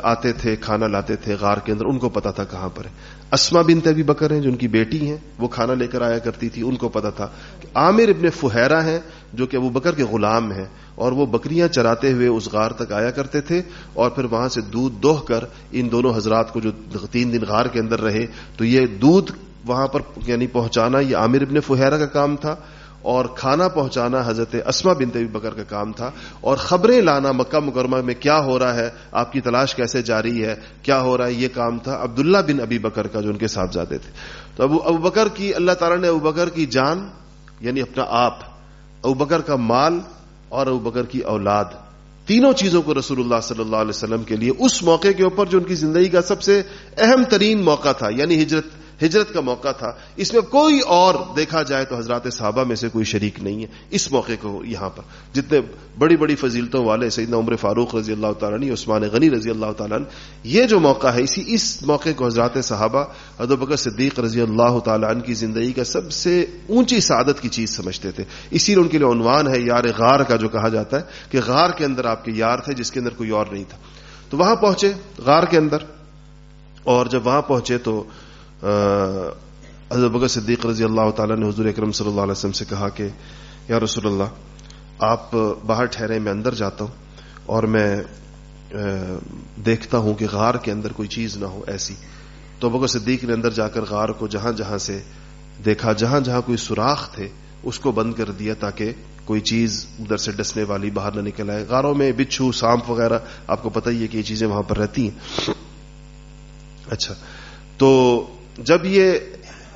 آتے تھے، کھانا لاتے تھے غار کے اندر، ان کو پتا تھا کہاں پر ہے۔ اسما بن تبی بکر ہیں، جو ان کی بیٹی ہیں، وہ کھانا لے کر آیا کرتی تھی، ان کو پتا تھا کہ عامر ابن فہرا ہیں جو کہ ابو بکر کے غلام ہیں، اور وہ بکریاں چراتے ہوئے اس غار تک آیا کرتے تھے، اور پھر وہاں سے دودھ دوہ کر ان دونوں حضرات کو جو تین دن غار کے اندر رہے، تو یہ دودھ وہاں پر یعنی پہنچانا یہ عامر ابن فہرا کا کام تھا، اور کھانا پہنچانا حضرت اسما بن طبی بکر کا کام تھا، اور خبریں لانا مکہ مکرمہ میں کیا ہو رہا ہے، آپ کی تلاش کیسے جاری ہے، کیا ہو رہا ہے، یہ کام تھا عبداللہ بن ابی بکر کا جو ان کے ساتھ جاتے تھے۔ تو ابو ابو بکر کی اللہ تعالیٰ نے ابو بکر کی جان یعنی اپنا آپ ابو بکر کا مال اور ابو بکر کی اولاد تینوں چیزوں کو رسول اللہ صلی اللہ علیہ وسلم کے لیے اس موقع کے اوپر جو ان کی زندگی کا سب سے اہم ترین موقع تھا یعنی ہجرت ہجرت کا موقع تھا۔ اس میں کوئی اور دیکھا جائے تو حضرات صحابہ میں سے کوئی شریک نہیں ہے۔ اس موقع کو یہاں پر۔ جتنے بڑی بڑی فضیلتوں والے سیدنا عمر فاروق رضی اللہ تعالیٰ عنہ، عثمان غنی رضی اللہ تعالیٰ عنہ، یہ جو موقع ہے، اسی اس موقع کو حضرات صحابہ ادب بکر صدیق رضی اللہ تعالیٰ عنہ کی زندگی کا سب سے اونچی سعادت کی چیز سمجھتے تھے۔ اسی لیے ان کے لیے عنوان ہے یار غار کا، جو کہا جاتا ہے کہ غار کے اندر آپ کے یار تھے، جس کے اندر کوئی اور نہیں تھا۔ تو وہاں پہنچے غار کے اندر اور جب وہاں پہنچے تو حضرت بکر صدیق رضی اللہ تعالیٰ نے حضور اکرم صلی اللہ علیہ وسلم سے کہا کہ، یا رسول اللہ، آپ باہر ٹھہرے، میں اندر جاتا ہوں اور میں دیکھتا ہوں کہ غار کے اندر کوئی چیز نہ ہو ایسی۔ تو بکر صدیق نے اندر جا کر غار کو جہاں جہاں سے دیکھا، جہاں جہاں کوئی سوراخ تھے، اس کو بند کر دیا تاکہ کوئی چیز ادھر سے ڈسنے والی باہر نہ نکل آئے۔ غاروں میں بچھو، سانپ وغیرہ، آپ کو پتہ ہی ہے کہ یہ چیزیں وہاں پر رہتی ہیں۔ اچھا تو جب یہ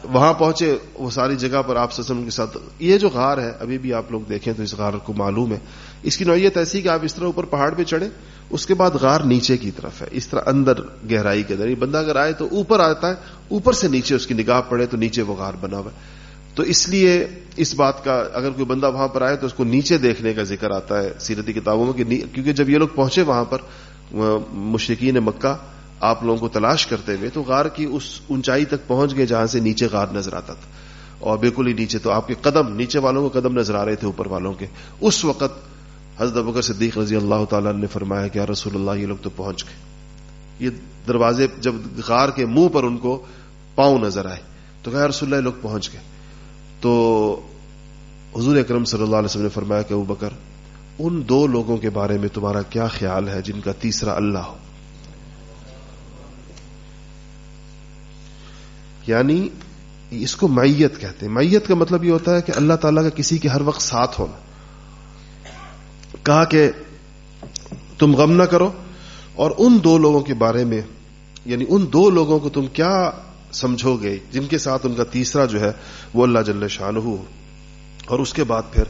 وہاں پہنچے، وہ ساری جگہ پر آپ سسم کے ساتھ، یہ جو غار ہے، ابھی بھی آپ لوگ دیکھیں تو اس غار کو معلوم ہے۔ اس کی نوعیت ایسی کہ آپ اس طرح اوپر پہاڑ پہ چڑھے اس کے بعد غار نیچے کی طرف ہے، اس طرح اندر گہرائی کے اندر۔ بندہ اگر آئے تو اوپر آتا ہے، اوپر سے نیچے اس کی نگاہ پڑے تو نیچے وہ غار بنا ہوا ہے۔ تو اس لیے اس بات کا اگر کوئی بندہ وہاں پر آئے تو اس کو نیچے دیکھنے کا ذکر آتا ہے سیرتی کتابوں میں کیونکہ جب یہ لوگ پہنچے وہاں پر مشرقین مکہ آپ لوگوں کو تلاش کرتے ہوئے تو غار کی اس اونچائی تک پہنچ گئے جہاں سے نیچے غار نظر آتا تھا۔ اور بالکل ہی نیچے تو آپ کے قدم، نیچے والوں کو قدم نظر آ رہے تھے، اوپر والوں کے۔ اس وقت حضرت بکر صدیق رضی اللہ تعالیٰ نے فرمایا کہ رسول اللہ، یہ لوگ تو پہنچ گئے۔ یہ دروازے جب غار کے منہ پر ان کو پاؤں نظر آئے تو کہا رسول اللہ لوگ پہنچ گئے۔ تو حضور اکرم صلی اللہ علیہ وسلم نے فرمایا کہ ابو بکر، ان دو لوگوں کے بارے میں تمہارا کیا خیال ہے جن کا تیسرا اللہ ہو؟ یعنی اس کو میت کہتے ہیں۔ میت کا مطلب یہ ہوتا ہے کہ اللہ تعالیٰ کا کسی کے ہر وقت ساتھ ہونا۔ کہا کہ تم غم نہ کرو اور ان دو لوگوں کے بارے میں یعنی ان دو لوگوں کو تم کیا سمجھو گے جن کے ساتھ ان کا تیسرا جو ہے وہ اللہ جل شاہ ہو۔ اور اس کے بعد پھر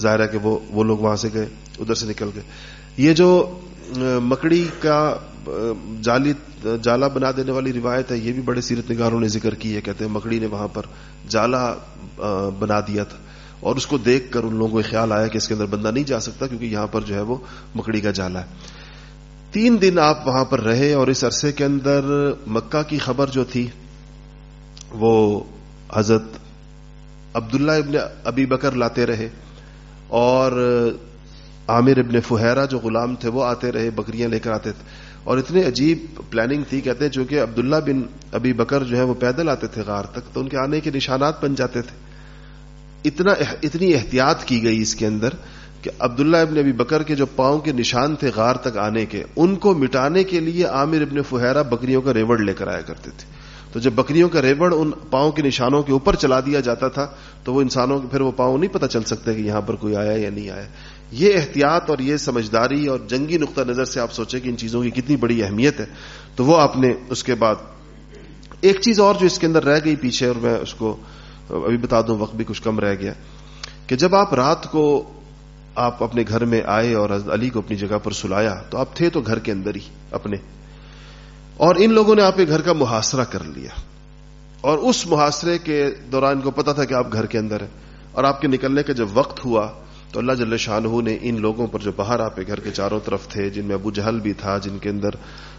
ظاہر ہے کہ وہ وہ لوگ وہاں سے گئے، ادھر سے نکل گئے۔ یہ جو مکڑی کا جالی، جالا بنا دینے والی روایت ہے، یہ بھی بڑے سیرت نگاروں نے ذکر کی ہے، کہتے ہیں مکڑی نے وہاں پر جالا بنا دیا تھا۔ اور اس کو دیکھ کر ان لوگوں کو خیال آیا کہ اس کے اندر بندہ نہیں جا سکتا کیونکہ یہاں پر جو ہے وہ مکڑی کا جالا ہے۔ تین دن آپ وہاں پر رہے اور اس عرصے کے اندر مکہ کی خبر جو تھی، وہ حضرت عبداللہ ابن ابی بکر لاتے رہے اور عامر ابن فہرا جو غلام تھے، وہ آتے رہے، بکریاں لے کر آتے تھے۔ اور اتنے عجیب پلاننگ تھی، کہتے ہیں چونکہ عبداللہ بن ابی بکر جو ہے وہ پیدل آتے تھے غار تک، تو ان کے آنے کے نشانات بن جاتے تھے۔ اتنا اتنی احتیاط کی گئی اس کے اندر کہ عبداللہ ابن ابی بکر کے جو پاؤں کے نشان تھے غار تک آنے کے، ان کو مٹانے کے لیے عامر ابن فہرا بکریوں کا ریوڑ لے کر آیا کرتے تھے۔ تو جب بکریوں کا ریوڑ ان پاؤں کے نشانوں کے اوپر چلا دیا جاتا تھا، تو وہ انسانوں کے، پھر وہ پاؤں نہیں پتہ چل سکتے کہ یہاں پر کوئی آیا یا نہیں آیا۔ یہ احتیاط اور یہ سمجھداری اور جنگی نقطہ نظر سے آپ سوچیں کہ ان چیزوں کی کتنی بڑی اہمیت ہے، تو وہ آپ نے اس کے بعد ایک چیز اور جو اس کے اندر رہ گئی پیچھے اور میں اس کو ابھی بتا دوں، وقت بھی کچھ کم رہ گیا۔ کہ جب آپ رات کو آپ اپنے گھر میں آئے اور حضرت علی کو اپنی جگہ پر سلایا، تو آپ تھے تو گھر کے اندر ہی اپنے۔ اور ان لوگوں نے آپ کے گھر کا محاصرہ کر لیا۔ اور اس محاصرے کے دوران کو پتا تھا کہ آپ گھر کے اندر ہیں۔ اور آپ کے نکلنے کا جب وقت ہوا تو اللہ جل شاہ نے ان لوگوں پر جو باہر آپ گھر کے چاروں طرف تھے، جن میں ابو جہل بھی تھا، جن کے اندر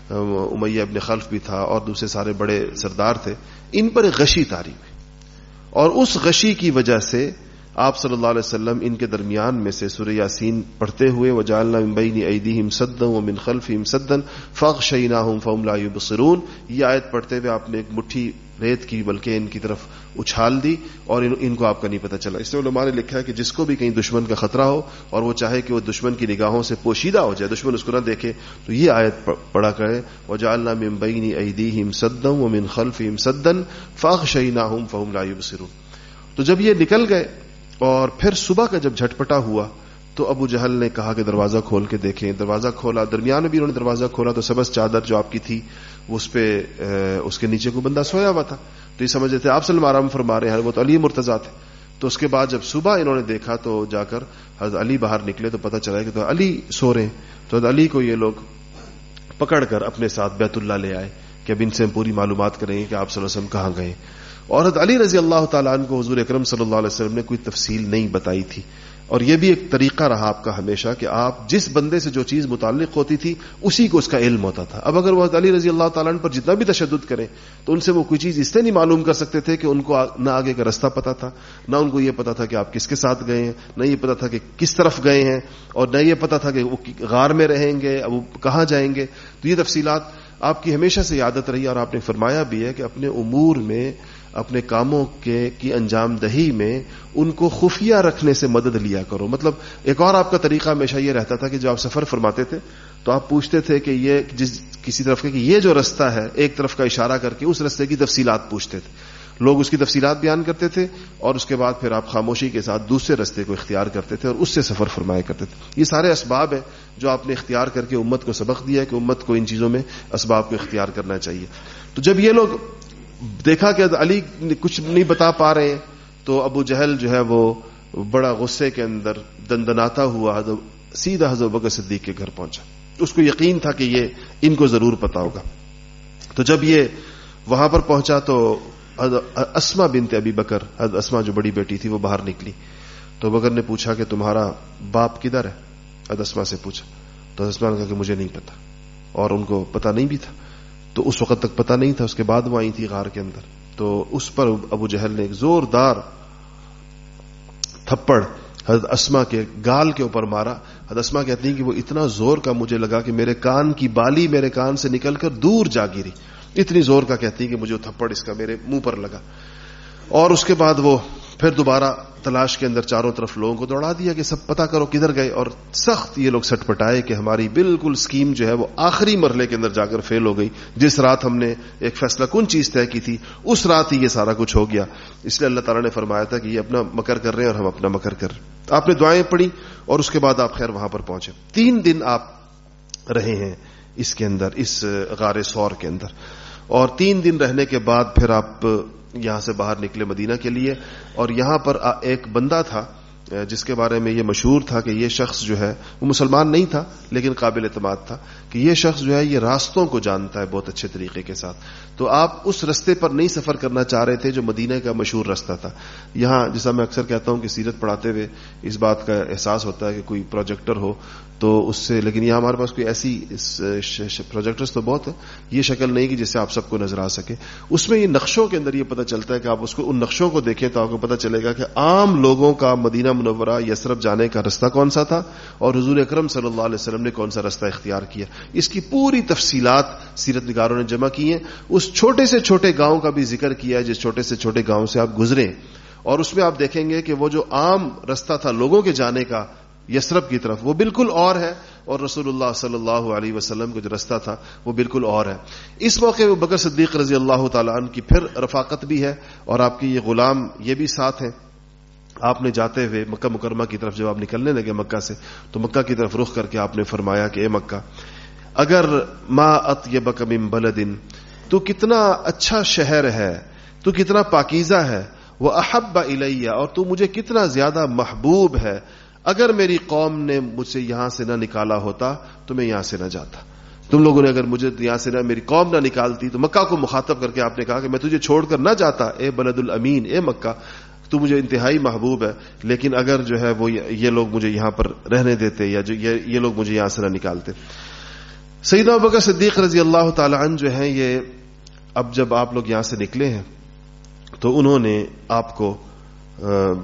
امیہ ابن خلف بھی تھا، اور دوسرے سارے بڑے سردار تھے، ان پر ایک غشی تاری ہوئی۔ اور اس غشی کی وجہ سے آپ صلی اللہ علیہ وسلم ان کے درمیان میں سے سورہ یاسین پڑھتے ہوئے وہ جالنا ممبئی ایدیم سدن و من خلف سدن فخ شعینہ فوم لا بسرون یہ آیت پڑھتے ہوئے آپ نے ایک مٹھی ریت کی، بلکہ ان کی طرف اچھال دی اور ان کو آپ کا نہیں پتہ چلا۔ اس سے علماء نے لکھا ہے کہ جس کو بھی کہیں دشمن کا خطرہ ہو اور وہ چاہے کہ وہ دشمن کی نگاہوں سے پوشیدہ ہو جائے، دشمن اس کو نہ دیکھے، تو یہ آیت پڑھا کرے وہ جالنا ممبئی ایدیم سدم و من خلف سدن فخ شعینہ فہم لا بسرون تو جب یہ نکل گئے اور پھر صبح کا جب جھٹپٹا ہوا، تو ابو جہل نے کہا کہ دروازہ کھول کے دیکھیں۔ دروازہ کھولا، درمیان میں بھی انہوں نے دروازہ کھولا تو سبز چادر جو آپ کی تھی اس پہ اس کے نیچے کو بندہ سویا ہوا تھا۔ تو یہ سمجھتے تھے، آپ سلم آرام فرما رہے ہیں وہ تو علی مرتضا تھے۔ تو اس کے بعد جب صبح انہوں نے دیکھا تو جا کر حضرت علی باہر نکلے تو پتہ چلا کہ تو علی سو رہے تو حضرت علی کو یہ لوگ پکڑ کر اپنے ساتھ بیت اللہ لے آئے کہ اب ان سے ہم پوری معلومات کریں گے کہ آپ صلی اللہ علیہ وسلم کہاں گئے۔ اور علی رضی اللہ تعالیٰ عنہ کو حضور اکرم صلی اللہ علیہ وسلم نے کوئی تفصیل نہیں بتائی تھی۔ اور یہ بھی ایک طریقہ رہا آپ کا ہمیشہ کہ آپ جس بندے سے جو چیز متعلق ہوتی تھی، اسی کو اس کا علم ہوتا تھا۔ اب اگر وہ علی رضی اللہ تعالیٰ پر جتنا بھی تشدد کریں، تو ان سے وہ کوئی چیز اس سے نہیں معلوم کر سکتے تھے کہ ان کو نہ آگے کا رستہ پتا تھا، نہ ان کو یہ پتا تھا کہ آپ کس کے ساتھ گئے ہیں، نہ یہ پتا تھا کہ کس طرف گئے ہیں، اور نہ یہ پتا تھا کہ وہ غار میں رہیں گے، اب وہ کہاں جائیں گے۔ تو یہ تفصیلات آپ کی ہمیشہ سے عادت رہی اور آپ نے فرمایا بھی ہے کہ اپنے امور میں اپنے کاموں کے کی انجام دہی میں ان کو خفیہ رکھنے سے مدد لیا کرو۔ مطلب ایک اور آپ کا طریقہ ہمیشہ یہ رہتا تھا کہ جب آپ سفر فرماتے تھے تو آپ پوچھتے تھے کہ یہ جس کسی طرف کے کہ یہ جو رستہ ہے ایک طرف کا اشارہ کر کے اس رستے کی تفصیلات پوچھتے تھے۔ لوگ اس کی تفصیلات بیان کرتے تھے اور اس کے بعد پھر آپ خاموشی کے ساتھ دوسرے رستے کو اختیار کرتے تھے اور اس سے سفر فرمایا کرتے تھے۔ یہ سارے اسباب ہیں جو آپ نے اختیار کر کے امت کو سبق دیا ہے کہ امت کو ان چیزوں میں اسباب کو اختیار کرنا چاہیے۔ تو جب یہ لوگ دیکھا کہ علی کچھ نہیں بتا پا رہے تو ابو جہل جو ہے وہ بڑا غصے کے اندر دندناتا ہوا سیدھا حضرت بکر صدیق کے گھر پہنچا۔ اس کو یقین تھا کہ یہ ان کو ضرور پتا ہوگا۔ تو جب یہ وہاں پر پہنچا تو اسما بنت ابی بکر اسما جو بڑی بیٹی تھی وہ باہر نکلی۔ تو بکر نے پوچھا کہ تمہارا باپ کدھر ہے؟ حضرت اسما سے پوچھا۔ تو اسما نے کہا کہ مجھے نہیں پتا اور ان کو پتا نہیں بھی تھا۔ تو اس وقت تک پتا نہیں تھا، اس کے بعد وہ آئی تھی غار کے اندر۔ تو اس پر ابو جہل نے ایک زوردار تھپڑ حضرت اسما کے گال کے اوپر مارا۔ حدسما کہتی ہیں کہ وہ اتنا زور کا مجھے لگا کہ میرے کان کی بالی میرے کان سے نکل کر دور جا گری۔ اتنی زور کا کہتی ہیں کہ مجھے تھپڑ اس کا میرے منہ پر لگا۔ اور اس کے بعد وہ پھر دوبارہ تلاش کے اندر چاروں طرف لوگوں کو دوڑا دیا کہ سب پتا کرو کدھر گئے اور سخت یہ لوگ سٹ پٹائے کہ ہماری بالکل اسکیم جو ہے وہ آخری مرحلے کے اندر جا کر فیل ہو گئی۔ جس رات ہم نے ایک فیصلہ کن چیز طے کی تھی، اس رات ہی یہ سارا کچھ ہو گیا۔ اس لیے اللہ تعالیٰ نے فرمایا تھا کہ یہ اپنا مکر کر رہے ہیں اور ہم اپنا مکر کر۔ رہے آپ نے دعائیں پڑھی اور اس کے بعد آپ خیر وہاں پر پہنچے۔ تین دن آپ رہے ہیں اس کے اندر، اس غار سور کے اندر۔ اور تین دن رہنے کے بعد پھر آپ یہاں سے باہر نکلے مدینہ کے لیے اور یہاں پر ایک بندہ تھا جس کے بارے میں یہ مشہور تھا کہ یہ شخص جو ہے، وہ مسلمان نہیں تھا، لیکن قابل اعتماد تھا کہ یہ شخص جو ہے، یہ راستوں کو جانتا ہے بہت اچھے طریقے کے ساتھ۔ تو آپ اس رستے پر نہیں سفر کرنا چاہ رہے تھے جو مدینہ کا مشہور رستہ تھا۔ یہاں، جیسا میں اکثر کہتا ہوں کہ سیرت پڑھاتے ہوئے اس بات کا احساس ہوتا ہے کہ کوئی پروجیکٹر ہو، تو اس سے، لیکن یہاں ہمارے پاس کوئی ایسی پروجیکٹرس تو بہت ہے یہ شکل نہیں کہ جس سے آپ سب کو نظر آ سکے۔ اس میں یہ نقشوں کے اندر یہ پتہ چلتا ہے کہ آپ اس کو ان نقشوں کو دیکھیں تو آپ کو پتہ چلے گا کہ عام لوگوں کا مدینہ منورہ یسرف جانے کا رستہ کون سا تھا اور حضور اکرم صلی اللہ علیہ وسلم نے کون سا رستہ اختیار کیا اس کی پوری تفصیلات سیرت نگاروں نے جمع کی ہیں اس چھوٹے سے چھوٹے گاؤں کا بھی ذکر کیا ہے جس چھوٹے سے چھوٹے گاؤں سے آپ گزرے اور اس میں آپ دیکھیں گے کہ وہ جو عام رستہ تھا لوگوں کے جانے کا یسرف کی طرف وہ بالکل اور ہے اور رسول اللہ صلی اللہ علیہ وسلم کا جو رستہ تھا وہ بالکل اور ہے اس موقع بکر صدیق رضی اللہ تعالیٰ عنہ کی پھر رفاقت بھی ہے اور آپ کی یہ غلام یہ بھی ساتھ ہیں آپ نے جاتے ہوئے مکہ مکرمہ کی طرف جب آپ نکلنے لگے مکہ سے، تو مکہ کی طرف رخ کر کے آپ نے فرمایا کہ اے مکہ، اگر ما ات یہ بکم بلدن تو کتنا اچھا شہر ہے، تو کتنا پاکیزہ ہے وہ احب الیہ، اور تو مجھے کتنا زیادہ محبوب ہے، اگر میری قوم نے مجھ سے یہاں سے نہ نکالا ہوتا، تو میں یہاں سے نہ جاتا۔ تم لوگوں نے اگر مجھے یہاں سے نہ، میری قوم نہ نکالتی، تو مکہ کو مخاطب کر کے آپ نے کہا کہ میں تجھے چھوڑ کر نہ جاتا، اے بلد الامین، اے مکہ تو مجھے انتہائی محبوب ہے، لیکن اگر جو ہے وہ یہ لوگ مجھے یہاں پر رہنے دیتے یا جو یہ لوگ مجھے یہاں سے نہ نکالتے۔ سعید بکر صدیق رضی اللہ تعالی عنہ جو ہیں، یہ اب جب آپ لوگ یہاں سے نکلے ہیں، تو انہوں نے آپ کو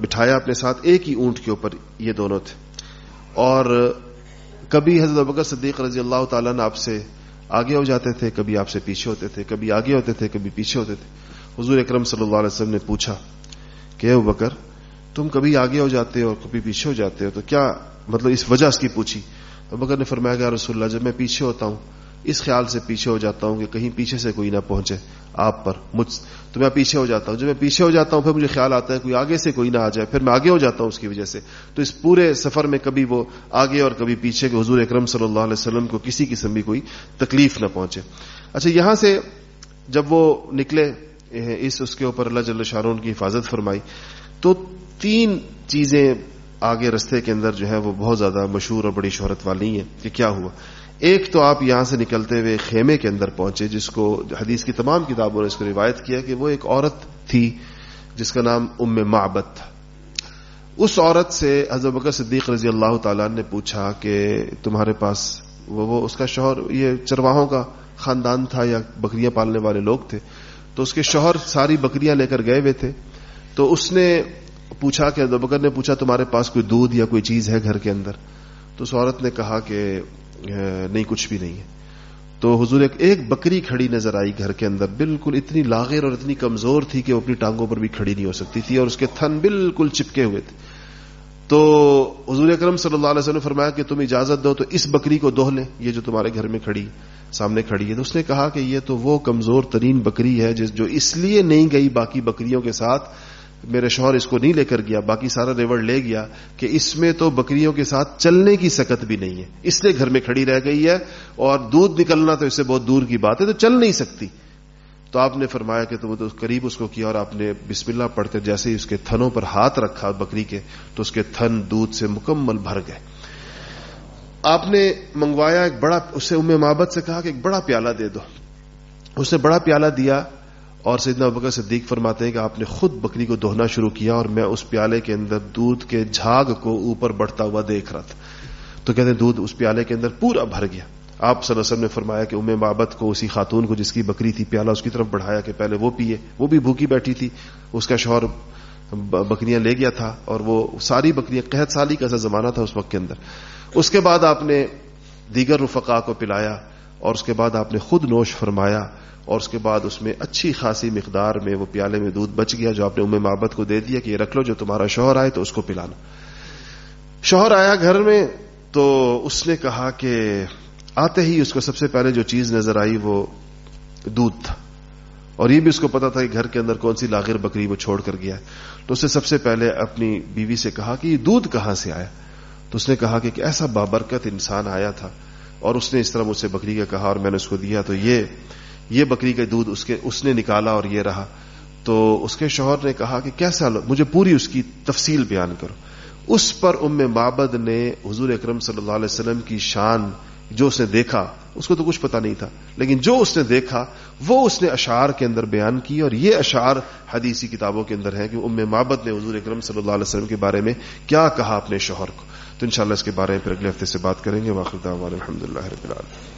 بٹھایا اپنے ساتھ ایک ہی اونٹ کے اوپر، یہ دونوں تھے۔ اور کبھی حضرت بکر صدیق رضی اللہ تعالیٰ نے آپ سے آگے ہو جاتے تھے، کبھی آپ سے پیچھے ہوتے تھے، کبھی آگے ہوتے تھے، کبھی پیچھے ہوتے تھے۔ حضور اکرم صلی اللہ علیہ وسلم نے پوچھا کہ او بکر تم کبھی آگے ہو جاتے ہو اور کبھی پیچھے ہو جاتے ہو، تو کیا مطلب اس وجہ اس کی پوچھی؟ بکر نے فرمایا کہ رسول اللہ، جب میں پیچھے ہوتا ہوں، اس خیال سے پیچھے ہو جاتا ہوں کہ کہیں پیچھے سے کوئی نہ پہنچے آپ پر، مجھ تو میں پیچھے ہو جاتا ہوں۔ جب میں پیچھے ہو جاتا ہوں، پھر مجھے خیال آتا ہے کوئی آگے سے کوئی نہ آ جائے، پھر میں آگے ہو جاتا ہوں اس کی وجہ سے۔ تو اس پورے سفر میں کبھی وہ آگے اور کبھی پیچھے کے حضور اکرم صلی اللہ علیہ وسلم کو کسی قسم بھی کوئی تکلیف نہ پہنچے۔ اچھا یہاں سے جب وہ نکلے اس اس کے اوپر اللہ جل شارون کی حفاظت فرمائی۔ تو تین چیزیں آگے رستے کے اندر جو ہے وہ بہت زیادہ مشہور اور بڑی شہرت والی ہیں کہ کیا ہوا۔ ایک تو آپ یہاں سے نکلتے ہوئے خیمے کے اندر پہنچے، جس کو حدیث کی تمام کتابوں نے اس کو روایت کیا کہ وہ ایک عورت تھی، جس کا نام ام معبت تھا۔ اس عورت سے حضرت بکر صدیق رضی اللہ تعالیٰ نے پوچھا کہ تمہارے پاس وہ وہ اس کا شوہر، یہ چرواہوں کا خاندان تھا یا بکریاں پالنے والے لوگ تھے؟ تو اس کے شوہر ساری بکریاں لے کر گئے ہوئے تھے۔ تو اس نے پوچھا کہ بکر نے پوچھا تمہارے پاس کوئی دودھ یا کوئی چیز ہے گھر کے اندر؟ تو اس عورت نے کہا کہ نہیں، کچھ بھی نہیں ہے۔ تو حضور ایک ایک بکری کھڑی نظر آئی گھر کے اندر۔ بالکل اتنی لاغر اور اتنی کمزور تھی کہ وہ اپنی ٹانگوں پر بھی کھڑی نہیں ہو سکتی تھی اور اس کے تھن بالکل چپکے ہوئے تھے۔ تو حضور اکرم صلی اللہ علیہ وسلم نے فرمایا کہ تم اجازت دو تو اس بکری کو دوہ لیں، یہ جو تمہارے گھر میں کھڑی، سامنے کھڑی ہے۔ تو اس نے کہا کہ یہ تو وہ کمزور ترین بکری ہے جس جو اس لیے نہیں گئی باقی بکریوں کے ساتھ۔ میرے شوہر اس کو نہیں لے کر گیا، باقی سارا ریوڑ لے گیا کہ اس میں تو بکریوں کے ساتھ چلنے کی سکت بھی نہیں ہے۔ اس لیے گھر میں کھڑی رہ گئی ہے اور دودھ نکلنا تو اس سے بہت دور کی بات ہے، تو چل نہیں سکتی۔ تو آپ نے فرمایا کہ تو قریب اس کو کیا اور آپ نے بسم اللہ پڑھتے جیسے ہی اس کے تھنوں پر ہاتھ رکھا بکری کے، تو اس کے تھن دودھ سے مکمل بھر گئے۔ آپ نے منگوایا ایک بڑا، اسے ام محبت سے کہا کہ ایک بڑا پیالہ دے دو۔ اس نے بڑا پیالہ دیا اور سیدنا بکر صدیق فرماتے ہیں کہ آپ نے خود بکری کو دہنا شروع کیا اور میں اس پیالے کے اندر دودھ کے جھاگ کو اوپر بڑھتا ہوا دیکھ رہا تھا۔ تو کہتے ہیں دودھ اس پیالے کے اندر پورا بھر گیا۔ آپ صلی اللہ علیہ وسلم نے فرمایا کہ ام بابت کو، اسی خاتون کو جس کی بکری تھی، پیالہ اس کی طرف بڑھایا کہ پہلے وہ پیے۔ وہ بھی بھوکی بیٹھی تھی۔ اس کا شوہر بکریاں لے گیا تھا اور وہ ساری بکریاں، قحط سالی کا ایسا زمانہ تھا اس وقت کے اندر۔ اس کے بعد آپ نے دیگر رفقا کو پلایا اور اس کے بعد آپ نے خود نوش فرمایا اور اس کے بعد اس میں اچھی خاصی مقدار میں وہ پیالے میں دودھ بچ گیا جو آپ نے ام محبت کو دے دیا کہ یہ رکھ لو، جو تمہارا شوہر آئے تو اس کو پلانا۔ شوہر آیا گھر میں تو اس نے کہا کہ آتے ہی اس کو سب سے پہلے جو چیز نظر آئی وہ دودھ تھا۔ اور یہ بھی اس کو پتا تھا کہ گھر کے اندر کون سی لاغر بکری وہ چھوڑ کر گیا تو اسے سب سے پہلے اپنی بیوی سے کہا کہ یہ دودھ کہاں سے آیا؟ تو اس نے کہا کہ ایسا بابرکت انسان آیا تھا اور اس نے اس طرح مجھ سے بکری کا کہا اور میں نے اس کو دیا۔ تو یہ یہ بکری کا دودھ اس کے، اس نے نکالا اور یہ رہا۔ تو اس کے شوہر نے کہا کہ کیسا مجھے پوری اس کی تفصیل بیان کرو۔ اس پر ام بابد نے حضور اکرم صلی اللہ علیہ وسلم کی شان جو اس نے دیکھا، اس کو تو کچھ پتا نہیں تھا، لیکن جو اس نے دیکھا، وہ اس نے اشعار کے اندر بیان کی اور یہ اشعار حدیثی کتابوں کے اندر ہے کہ ام محبت نے حضور اکرم صلی اللہ علیہ وسلم کے بارے میں کیا کہا اپنے شوہر کو۔ تو انشاءاللہ اس کے بارے میں پھر اگلے ہفتے سے بات کریں گے۔ واقع الحمد للہ رب العالمین۔